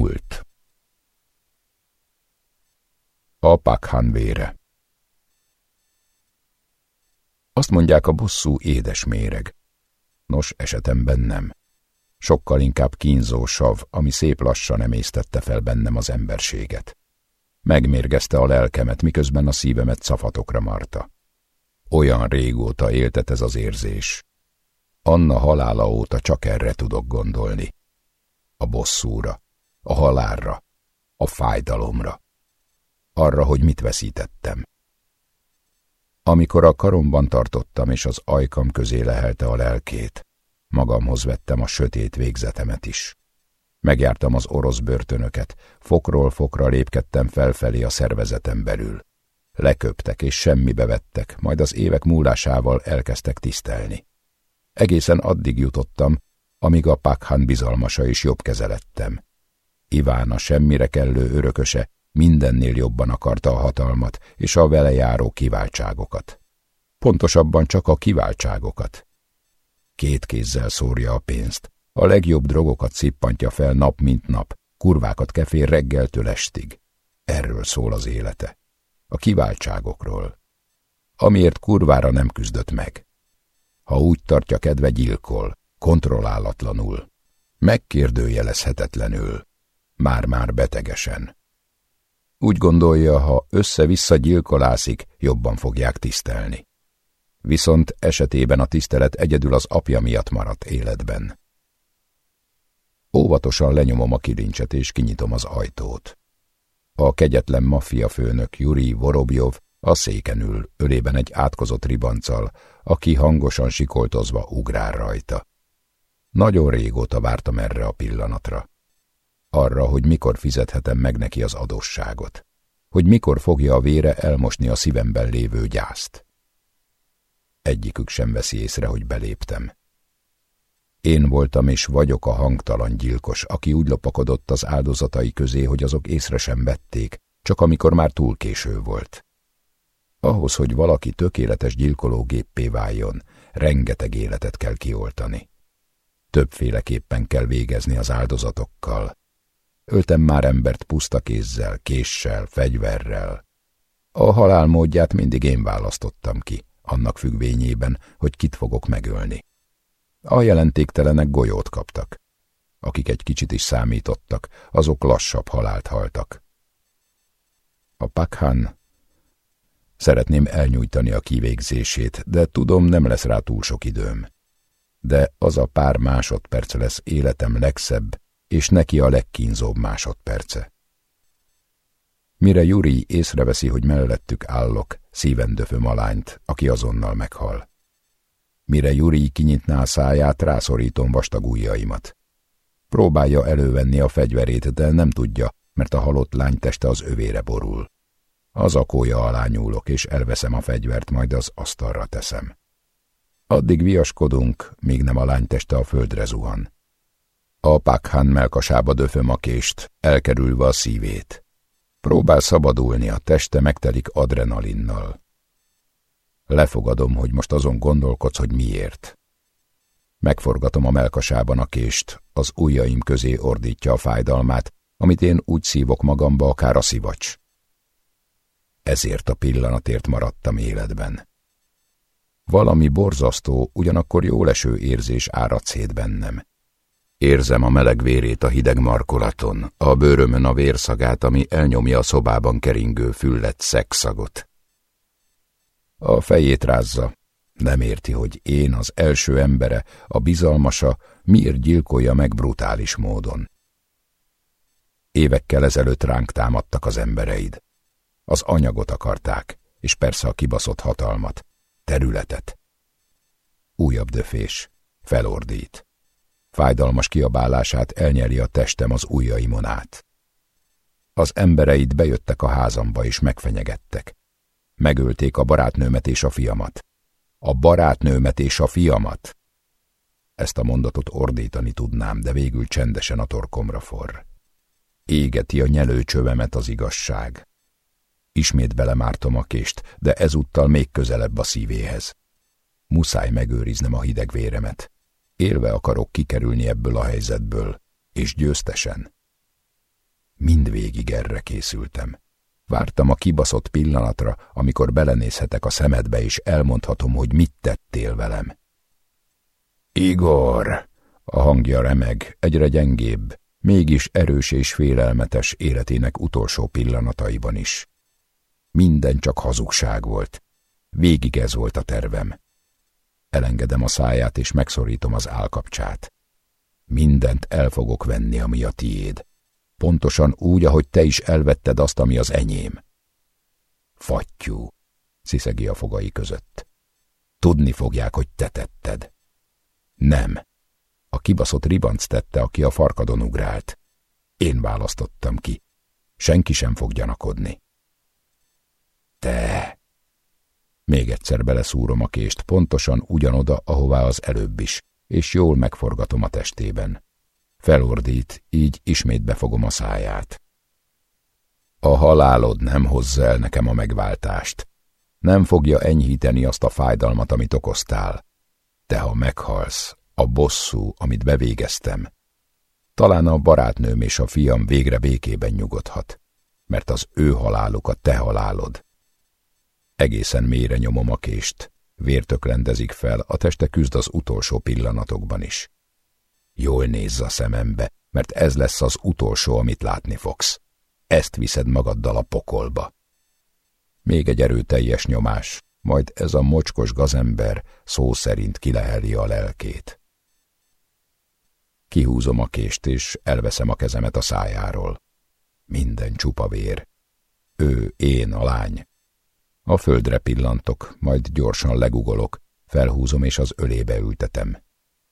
Múlt A Pakhan vére Azt mondják, a bosszú édes méreg. Nos, esetemben nem. Sokkal inkább kínzó sav, ami szép lassan emésztette fel bennem az emberséget. Megmérgezte a lelkemet, miközben a szívemet szafatokra marta. Olyan régóta éltet ez az érzés. Anna halála óta csak erre tudok gondolni. A bosszúra, a halálra, a fájdalomra. Arra, hogy mit veszítettem. Amikor a karomban tartottam, és az ajkam közé lehelte a lelkét, magamhoz vettem a sötét végzetemet is. Megjártam az orosz börtönöket, fokról fokra lépkedtem felfelé a szervezetem belül. Leköptek és semmibe vettek, majd az évek múlásával elkezdtek tisztelni. Egészen addig jutottam, amíg a Pakhan bizalmasa is jobb kezelettem. Iván a semmire kellő örököse mindennél jobban akarta a hatalmat és a vele járó kiváltságokat. Pontosabban csak a kiváltságokat. Két kézzel szórja a pénzt, a legjobb drogokat szippantja fel nap mint nap, kurvákat kefér reggeltől estig. Erről szól az élete. A kiváltságokról. Amiért kurvára nem küzdött meg. Ha úgy tartja kedve gyilkol, kontrollálatlanul, megkérdőjelezhetetlenül, már-már betegesen. Úgy gondolja, ha össze-vissza gyilkolászik, jobban fogják tisztelni. Viszont esetében a tisztelet egyedül az apja miatt maradt életben. Óvatosan lenyomom a kilincset és kinyitom az ajtót. A kegyetlen maffia főnök Juri Vorobjov a széken ül, ölében egy átkozott ribanccal, aki hangosan sikoltozva ugrál rajta. Nagyon régóta vártam erre a pillanatra. Arra, hogy mikor fizethetem meg neki az adósságot. Hogy mikor fogja a vére elmosni a szívemben lévő gyászt. Egyikük sem veszi észre, hogy beléptem. Én voltam és vagyok a hangtalan gyilkos, aki úgy lopakodott az áldozatai közé, hogy azok észre sem vették, csak amikor már túl késő volt. Ahhoz, hogy valaki tökéletes gyilkológéppé váljon, rengeteg életet kell kioltani. Többféleképpen kell végezni az áldozatokkal. Öltem már embert puszta kézzel, késsel, fegyverrel. A halál módját mindig én választottam ki, annak függvényében, hogy kit fogok megölni. A jelentéktelenek golyót kaptak. Akik egy kicsit is számítottak, azok lassabb halált haltak. A Pakhan Szeretném elnyújtani a kivégzését, de tudom, nem lesz rá túl sok időm. De az a pár másodperc lesz életem legszebb, és neki a legkínzóbb másodperce. Mire Juri észreveszi, hogy mellettük állok, szíven döföm a lányt, aki azonnal meghal. Mire Juri kinyitná a száját, rászorítom vastag ujjaimat. Próbálja elővenni a fegyverét, de nem tudja, mert a halott lány teste az övére borul. Az akója alá nyúlok, és elveszem a fegyvert, majd az asztalra teszem. Addig viaskodunk, míg nem a lány teste a földre zuhan. A Pakhan melkasába döföm a kést, elkerülve a szívét. Próbál szabadulni, a teste megtelik adrenalinnal. Lefogadom, hogy most azon gondolkodsz, hogy miért. Megforgatom a melkasában a kést, az ujjaim közé ordítja a fájdalmát, amit én úgy szívok magamba, akár a szivacs. Ezért a pillanatért maradtam életben. Valami borzasztó, ugyanakkor jóleső érzés árad szét bennem. Érzem a meleg vérét a hideg markolaton, a bőrömön a vérszagát, ami elnyomja a szobában keringő füllet szexagot. A fejét rázza, nem érti, hogy én az első embere, a bizalmasa, miért gyilkolja meg brutális módon. Évekkel ezelőtt ránk támadtak az embereid. Az anyagot akarták, és persze a kibaszott hatalmat, területet. Újabb döfés, felordít. Fájdalmas kiabálását elnyeli a testem az ujjaimon át. Az embereid bejöttek a házamba és megfenyegettek. Megölték a barátnőmet és a fiamat. A barátnőmet és a fiamat. Ezt a mondatot ordítani tudnám, de végül csendesen a torkomra forr. Égeti a nyelőcsövemet az igazság. Ismét belemártom a kést, de ezúttal még közelebb a szívéhez. Muszáj megőriznem a hideg véremet. Élve akarok kikerülni ebből a helyzetből, és győztesen. Mindvégig erre készültem. Vártam a kibaszott pillanatra, amikor belenézhetek a szemedbe, és elmondhatom, hogy mit tettél velem. Igor! A hangja remeg, egyre gyengébb, mégis erős és félelmetes életének utolsó pillanataiban is. Minden csak hazugság volt. Végig ez volt a tervem. Elengedem a száját, és megszorítom az állkapcsát. Mindent el fogok venni, ami a tiéd. Pontosan úgy, ahogy te is elvetted azt, ami az enyém. Fattyú, sziszegi a fogai között. Tudni fogják, hogy te tetted. Nem. A kibaszott ribanc tette, aki a farkadon ugrált. Én választottam ki. Senki sem fog gyanakodni. Te! Még egyszer beleszúrom a kést, pontosan ugyanoda, ahová az előbb is, és jól megforgatom a testében. Felordít, így ismét befogom a száját. A halálod nem hozza el nekem a megváltást. Nem fogja enyhíteni azt a fájdalmat, amit okoztál. Te, ha meghalsz, a bosszú, amit bevégeztem, talán a barátnőm és a fiam végre békében nyugodhat, mert az ő haláluk a te halálod. Egészen mélyre nyomom a kést, vértök fel, a teste küzd az utolsó pillanatokban is. Jól nézz a szemembe, mert ez lesz az utolsó, amit látni fogsz. Ezt viszed magaddal a pokolba. Még egy erőteljes nyomás, majd ez a mocskos gazember szó szerint kileheli a lelkét. Kihúzom a kést, és elveszem a kezemet a szájáról. Minden csupa vér. Ő, én, a lány. A földre pillantok, majd gyorsan legugolok, felhúzom és az ölébe ültetem.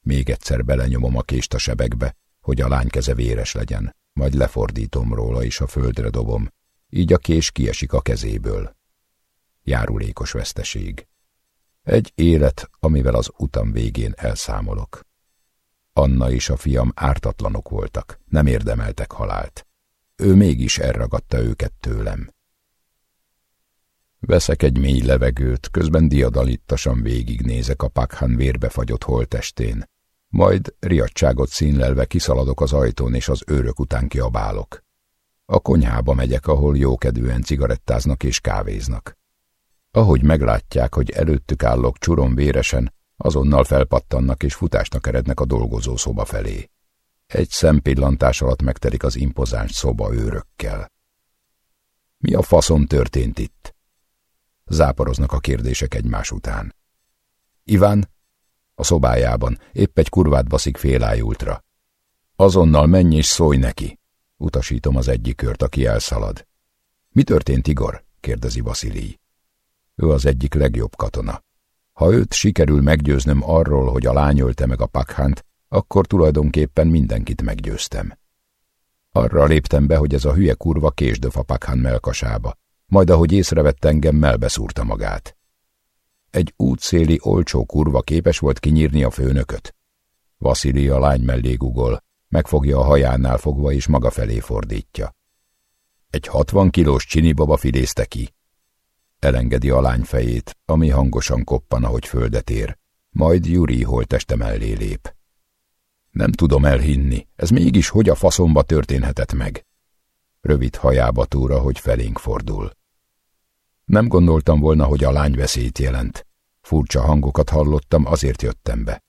Még egyszer belenyomom a kést a sebekbe, hogy a lány keze véres legyen, majd lefordítom róla és a földre dobom, így a kés kiesik a kezéből. Járulékos veszteség. Egy élet, amivel az utam végén elszámolok. Anna és a fiam ártatlanok voltak, nem érdemeltek halált. Ő mégis elragadta őket tőlem. Veszek egy mély levegőt, közben diadalittasan végignézek a Pakhan vérbefagyott holtestén, majd riadságot színlelve kiszaladok az ajtón, és az őrök után kiabálok. A konyhába megyek, ahol jókedvűen cigarettáznak és kávéznak. Ahogy meglátják, hogy előttük állok csurom véresen, azonnal felpattannak és futásnak erednek a dolgozó szoba felé. Egy szempillantás alatt megtelik az impozáns szoba őrökkel. Mi a faszom történt itt? Záporoznak a kérdések egymás után. Iván, a szobájában, épp egy kurvát baszik félájultra. Azonnal menj és szólj neki, utasítom az egyik kört, aki elszalad. Mi történt, Igor? kérdezi Vasilij. Ő az egyik legjobb katona. Ha őt sikerül meggyőznöm arról, hogy a lány ölte meg a pakhant, akkor tulajdonképpen mindenkit meggyőztem. Arra léptem be, hogy ez a hülye kurva késdöf a pakhan melkasába, majd ahogy észrevett engem, melbeszúrta magát. Egy útszéli olcsó kurva képes volt kinyírni a főnököt. Vasili a lány mellé gugol, megfogja a hajánál fogva és maga felé fordítja. Egy hatvan kilós csinibaba fidézte ki. Elengedi a lány fejét, ami hangosan koppan, ahogy földet ér. Majd Juri holteste mellé lép. Nem tudom elhinni, ez mégis hogy a faszomba történhetett meg. Rövid hajába túra, hogy felénk fordul. Nem gondoltam volna, hogy a lány veszélyt jelent. Furcsa hangokat hallottam, azért jöttem be.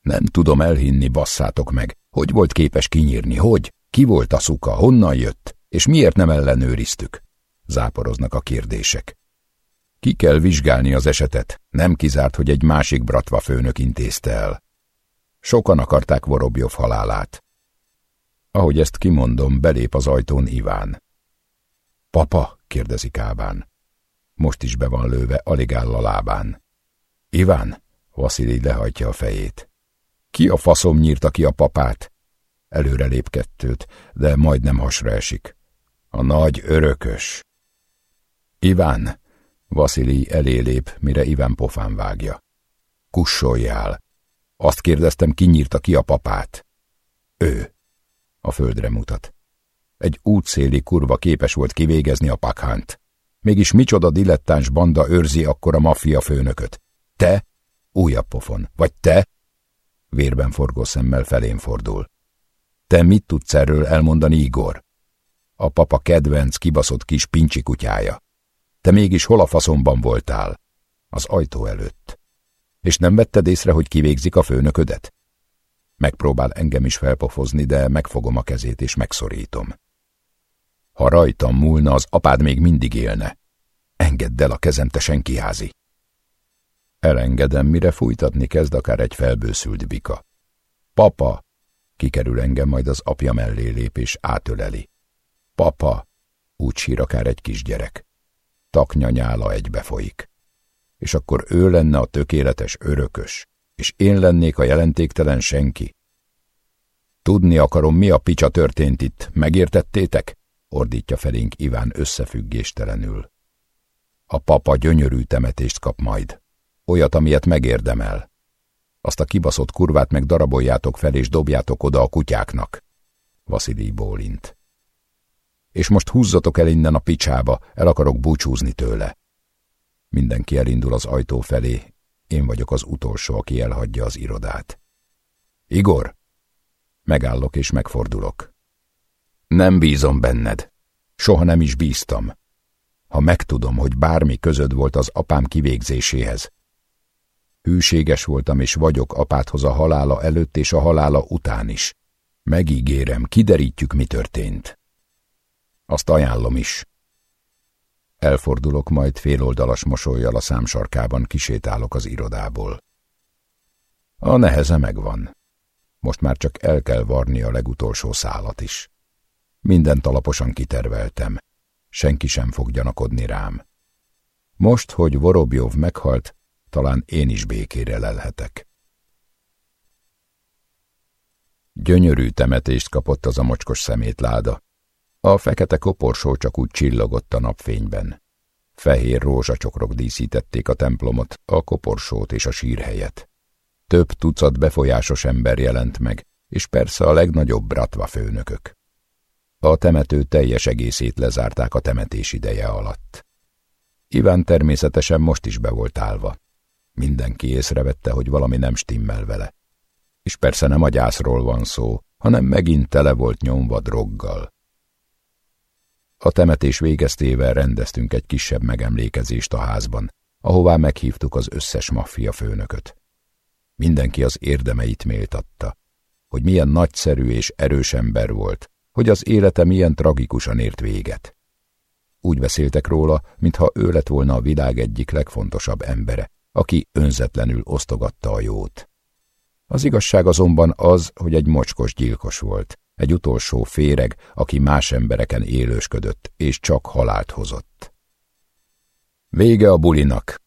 Nem tudom elhinni, basszátok meg. Hogy volt képes kinyírni, hogy? Ki volt a szuka, honnan jött, és miért nem ellenőriztük? Záporoznak a kérdések. Ki kell vizsgálni az esetet, nem kizárt, hogy egy másik bratva főnök intézte el. Sokan akarták Vorobjov halálát. Ahogy ezt kimondom, belép az ajtón Iván. Papa, kérdezi Kábán. Most is be van lőve, alig áll a lábán. Iván, Vasilij lehajtja a fejét. Ki a faszom nyírta ki a papát? Előre lép kettőt, de majdnem hasra esik. A nagy örökös. Iván, Vasilij elé lép, mire Iván pofán vágja. Kussoljál! Azt kérdeztem, ki nyírta ki a papát. Ő. A földre mutat. Egy útszéli kurva képes volt kivégezni a pakhánt. Mégis micsoda dilettáns banda őrzi akkor a maffia főnököt. Te? Újabb pofon. Vagy te? Vérben forgó szemmel felén fordul. Te mit tudsz erről elmondani, Igor? A papa kedvenc, kibaszott kis pincsi kutyája. Te mégis hol a faszomban voltál? Az ajtó előtt. És nem vetted észre, hogy kivégzik a főnöködet? Megpróbál engem is felpofozni, de megfogom a kezét és megszorítom. Ha rajtam múlna, az apád még mindig élne. Engedd el a kezem, te senkiházi. Elengedem, mire fújtatni kezd akár egy felbőszült bika. Papa! Kikerül engem, majd az apja mellé lép és átöleli. Papa! Úgy sír akár egy kisgyerek. Taknya nyála egybefolyik. És akkor ő lenne a tökéletes örökös, és én lennék a jelentéktelen senki. Tudni akarom, mi a picsa történt itt, megértettétek? ordítja felénk Iván összefüggéstelenül. A papa gyönyörű temetést kap majd. Olyat, amilyet megérdemel. Azt a kibaszott kurvát meg daraboljátok fel és dobjátok oda a kutyáknak. Vasilij bólint. És most húzzatok el innen a picsába, el akarok búcsúzni tőle. Mindenki elindul az ajtó felé, én vagyok az utolsó, aki elhagyja az irodát. Igor! Megállok és megfordulok. Nem bízom benned. Soha nem is bíztam. Ha megtudom, hogy bármi közöd volt az apám kivégzéséhez. Hűséges voltam és vagyok apádhoz a halála előtt és a halála után is. Megígérem, kiderítjük, mi történt. Azt ajánlom is. Elfordulok, majd féloldalas mosolyjal a számsarkában kisétálok az irodából. A neheze megvan. Most már csak el kell varni a legutolsó szálat is. Mindent alaposan kiterveltem. Senki sem fog gyanakodni rám. Most, hogy Vorobjov meghalt, talán én is békére lelhetek. Gyönyörű temetést kapott az a mocskos szemétláda. A fekete koporsó csak úgy csillogott a napfényben. Fehér rózsacsokrok díszítették a templomot, a koporsót és a sírhelyet. Több tucat befolyásos ember jelent meg, és persze a legnagyobb bratva főnökök. A temető teljes egészét lezárták a temetés ideje alatt. Iván természetesen most is be volt állva. Mindenki észrevette, hogy valami nem stimmel vele. És persze nem a gyászról van szó, hanem megint tele volt nyomva droggal. A temetés végeztével rendeztünk egy kisebb megemlékezést a házban, ahová meghívtuk az összes maffia főnököt. Mindenki az érdemeit méltatta, hogy milyen nagyszerű és erős ember volt, hogy az élete milyen tragikusan ért véget. Úgy beszéltek róla, mintha ő lett volna a világ egyik legfontosabb embere, aki önzetlenül osztogatta a jót. Az igazság azonban az, hogy egy mocskos gyilkos volt, egy utolsó féreg, aki más embereken élősködött, és csak halált hozott. Vége a bulinak,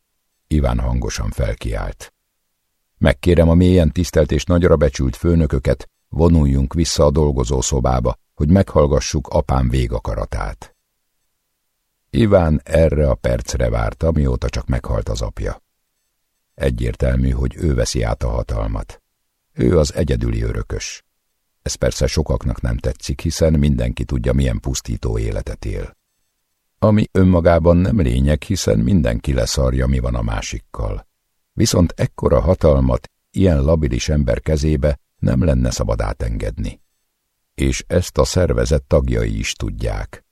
Iván hangosan felkiált. Megkérem a mélyen tisztelt és nagyra becsült főnököket, vonuljunk vissza a dolgozó szobába, hogy meghallgassuk apám végakaratát. Iván erre a percre várta, mióta csak meghalt az apja. Egyértelmű, hogy ő veszi át a hatalmat. Ő az egyedüli örökös. Ez persze sokaknak nem tetszik, hiszen mindenki tudja, milyen pusztító életet él. Ami önmagában nem lényeg, hiszen mindenki leszarja, mi van a másikkal. Viszont ekkora hatalmat ilyen labilis ember kezébe nem lenne szabad átengedni és ezt a szervezet tagjai is tudják.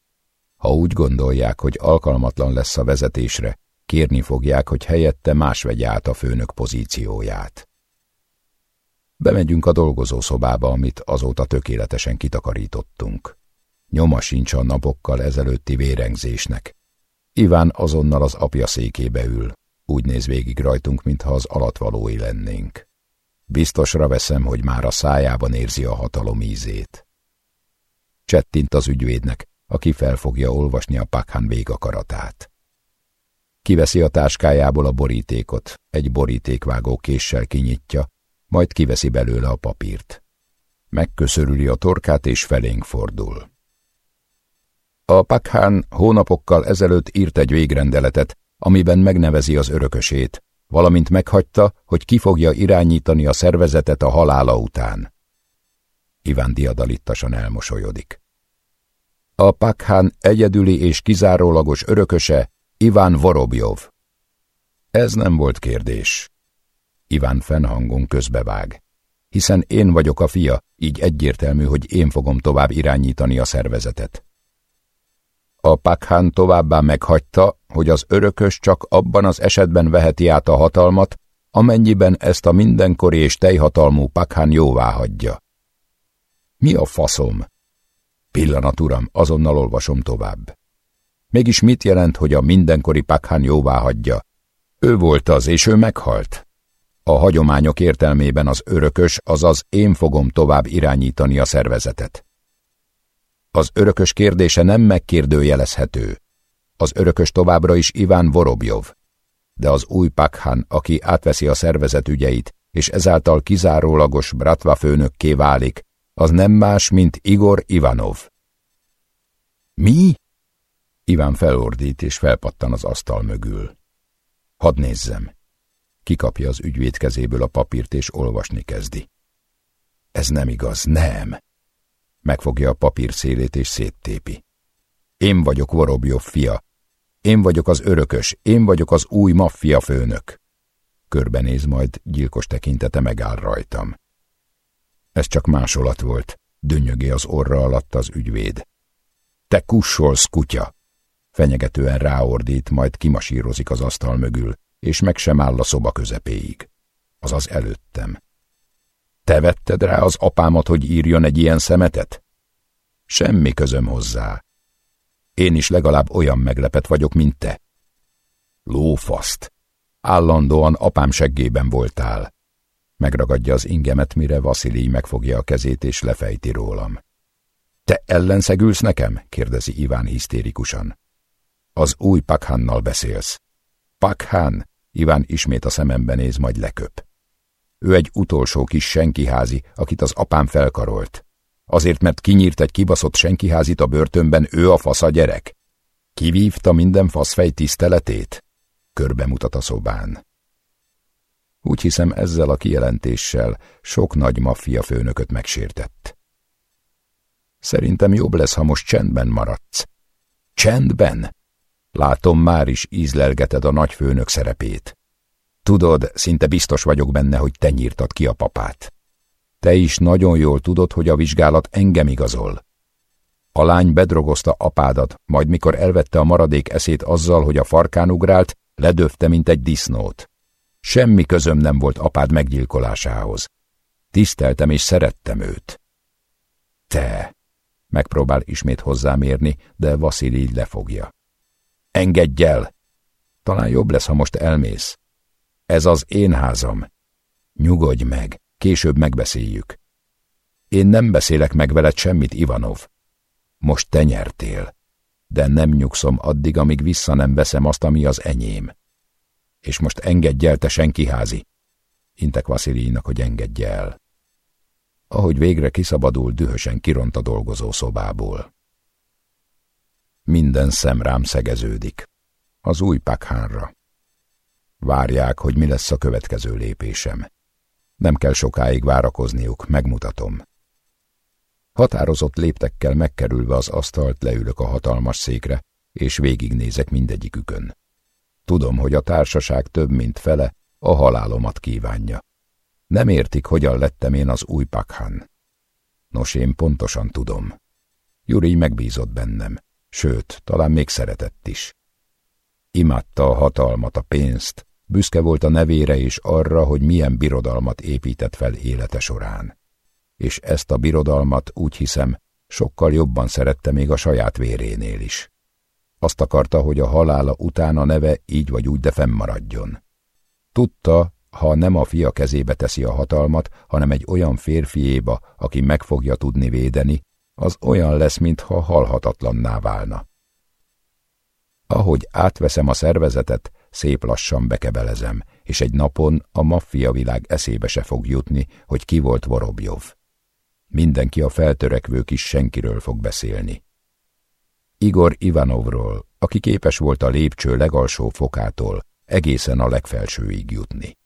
Ha úgy gondolják, hogy alkalmatlan lesz a vezetésre, kérni fogják, hogy helyette más vegye át a főnök pozícióját. Bemegyünk a dolgozószobába, amit azóta tökéletesen kitakarítottunk. Nyoma sincs a napokkal ezelőtti vérengzésnek. Iván azonnal az apja székébe ül, úgy néz végig rajtunk, mintha az alatvalói lennénk. Biztosra veszem, hogy már a szájában érzi a hatalom ízét. Csettint az ügyvédnek, aki fel fogja olvasni a Pakhan végakaratát. Kiveszi a táskájából a borítékot, egy borítékvágó késsel kinyitja, majd kiveszi belőle a papírt. Megköszörüli a torkát és felénk fordul. A Pakhan hónapokkal ezelőtt írt egy végrendeletet, amiben megnevezi az örökösét, valamint meghagyta, hogy ki fogja irányítani a szervezetet a halála után. Iván diadalittasan elmosolyodik. A Pakhan egyedüli és kizárólagos örököse Iván Vorobjov. Ez nem volt kérdés. Iván fennhangon közbevág. Hiszen én vagyok a fia, így egyértelmű, hogy én fogom tovább irányítani a szervezetet. A Pakhan továbbá meghagyta, hogy az örökös csak abban az esetben veheti át a hatalmat, amennyiben ezt a mindenkori és teljhatalmú Pakhan jóvá hagyja. Mi a faszom? Pillanat, uram, azonnal olvasom tovább. Mégis mit jelent, hogy a mindenkori Pakhan jóvá hagyja? Ő volt az, és ő meghalt. A hagyományok értelmében az örökös, azaz én fogom tovább irányítani a szervezetet. Az örökös kérdése nem megkérdőjelezhető. Az örökös továbbra is Iván Vorobjov. De az új Pakhan, aki átveszi a szervezet ügyeit, és ezáltal kizárólagos Bratva főnökké válik, az nem más, mint Igor Ivanov. Mi? Iván felordít és felpattan az asztal mögül. Hadd nézzem. Kikapja az ügyvéd kezéből a papírt és olvasni kezdi. Ez nem igaz, nem. Megfogja a papír szélét és széttépi. Én vagyok Vorobjov fia. Én vagyok az örökös, én vagyok az új maffia főnök. Körbenéz, majd gyilkos tekintete megáll rajtam. Ez csak másolat volt, dünnyögi az orra alatt az ügyvéd. Te kussolsz, kutya! Fenyegetően ráordít, majd kimasírozik az asztal mögül, és meg sem áll a szoba közepéig. Azaz előttem. Te vetted rá az apámat, hogy írjon egy ilyen szemetet? Semmi közöm hozzá. Én is legalább olyan meglepet vagyok, mint te. Lófaszt. Állandóan apám seggében voltál. Megragadja az ingemet, mire Vasilij megfogja a kezét és lefejti rólam. Te ellenszegülsz nekem? kérdezi Iván hisztérikusan. Az új Pakhannal beszélsz. Pakhan, Iván ismét a szemembe néz, majd leköp. Ő egy utolsó kis senkiházi, akit az apám felkarolt. Azért, mert kinyírt egy kibaszott senkiházit a börtönben, ő a fasz a gyerek. Kivívta minden faszfej tiszteletét? Körbe mutat a szobán. Úgy hiszem ezzel a kijelentéssel sok nagy maffia főnököt megsértett. Szerintem jobb lesz, ha most csendben maradsz. Csendben? Látom, már is ízlelgeted a nagyfőnök szerepét. Tudod, szinte biztos vagyok benne, hogy te nyírtad ki a papát. Te is nagyon jól tudod, hogy a vizsgálat engem igazol. A lány bedrogozta apádat, majd mikor elvette a maradék eszét azzal, hogy a farkán ugrált, ledöfte, mint egy disznót. Semmi közöm nem volt apád meggyilkolásához. Tiszteltem és szerettem őt. Te! Megpróbál ismét hozzámérni, de Vasili lefogja. Engedj el! Talán jobb lesz, ha most elmész. Ez az én házam. Nyugodj meg, később megbeszéljük. Én nem beszélek meg veled semmit, Ivanov. Most te nyertél, de nem nyugszom addig, amíg vissza nem veszem azt, ami az enyém. És most engedj el, te senkiházi. Intek Vasilijnak, hogy engedje el. Ahogy végre kiszabadul, dühösen kiront a dolgozó szobából. Minden szem rám szegeződik. Az új pakhánra. Várják, hogy mi lesz a következő lépésem. Nem kell sokáig várakozniuk, megmutatom. Határozott léptekkel megkerülve az asztalt leülök a hatalmas székre, és végignézek mindegyikükön. Tudom, hogy a társaság több mint fele a halálomat kívánja. Nem értik, hogyan lettem én az új pakhan. Nos, én pontosan tudom. Juri megbízott bennem, sőt, talán még szeretett is. Imádta a hatalmat, a pénzt, büszke volt a nevére és arra, hogy milyen birodalmat épített fel élete során. És ezt a birodalmat, úgy hiszem, sokkal jobban szerette még a saját vérénél is. Azt akarta, hogy a halála után a neve így vagy úgy de fennmaradjon. Tudta, ha nem a fia kezébe teszi a hatalmat, hanem egy olyan férfiéba, aki meg fogja tudni védeni, az olyan lesz, mintha halhatatlanná válna. Ahogy átveszem a szervezetet, szép lassan bekebelezem, és egy napon a maffia világ eszébe se fog jutni, hogy ki volt Vorobjov. Mindenki a feltörekvő kis senkiről fog beszélni. Igor Ivanovról, aki képes volt a lépcső legalsó fokától egészen a legfelsőig jutni.